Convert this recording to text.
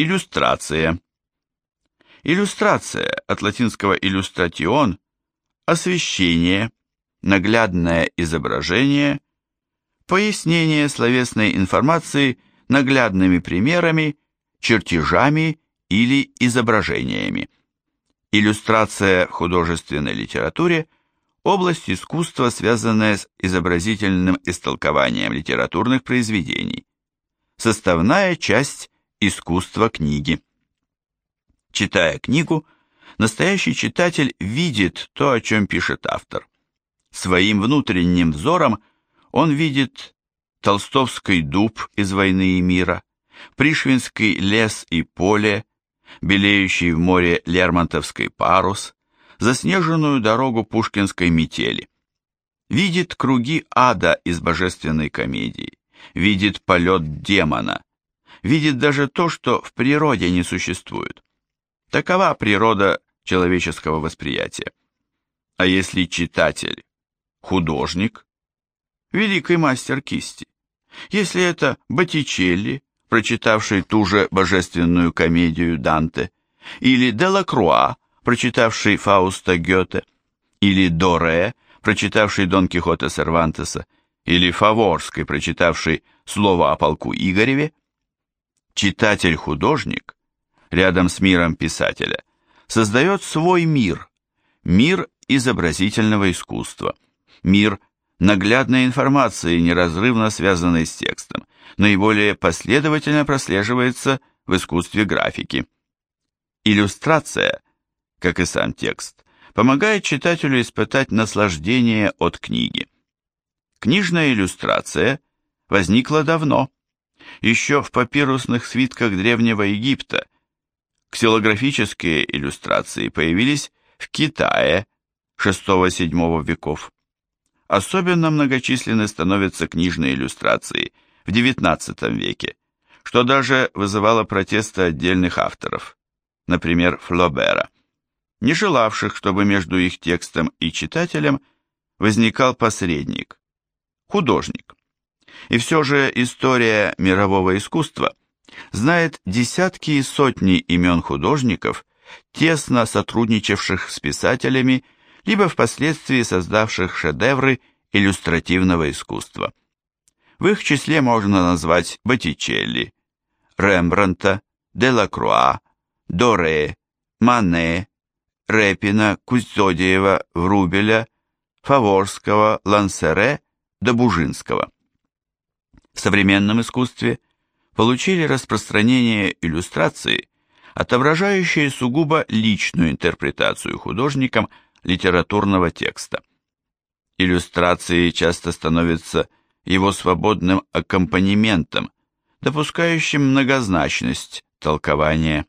Иллюстрация. Иллюстрация от латинского illustration – освещение, наглядное изображение, пояснение словесной информации наглядными примерами, чертежами или изображениями. Иллюстрация в художественной литературе – область искусства, связанная с изобразительным истолкованием литературных произведений. Составная часть искусства книги. Читая книгу, настоящий читатель видит то, о чем пишет автор. Своим внутренним взором он видит Толстовский дуб из «Войны и мира», Пришвинский лес и поле, белеющий в море Лермонтовский парус, заснеженную дорогу пушкинской метели. Видит круги ада из божественной комедии, видит полет демона, видит даже то, что в природе не существует. Такова природа человеческого восприятия. А если читатель – художник, великий мастер кисти, если это Боттичелли, прочитавший ту же божественную комедию Данте, или Делакруа, прочитавший Фауста Гёте, или Доре, прочитавший Дон Кихота Сервантеса, или Фаворский, прочитавший Слово о полку Игореве, читатель-художник, рядом с миром писателя, создает свой мир, мир изобразительного искусства, мир наглядной информации, неразрывно связанной с текстом, наиболее последовательно прослеживается в искусстве графики. Иллюстрация, как и сам текст, помогает читателю испытать наслаждение от книги. Книжная иллюстрация возникла давно, еще в папирусных свитках Древнего Египта. Ксилографические иллюстрации появились в Китае VI-VII веков. Особенно многочисленны становятся книжные иллюстрации – в XIX веке, что даже вызывало протесты отдельных авторов, например, Флобера, не желавших, чтобы между их текстом и читателем возникал посредник, художник. И все же история мирового искусства знает десятки и сотни имен художников, тесно сотрудничавших с писателями, либо впоследствии создавших шедевры иллюстративного искусства. В их числе можно назвать Боттичелли, Рембранта, Делакруа, Доре, Мане, Репина, Кустодиева, Врубеля, Фаворского, Лансере, Добужинского. В современном искусстве получили распространение иллюстрации, отображающие сугубо личную интерпретацию художником литературного текста. Иллюстрации часто становятся его свободным аккомпанементом, допускающим многозначность толкования.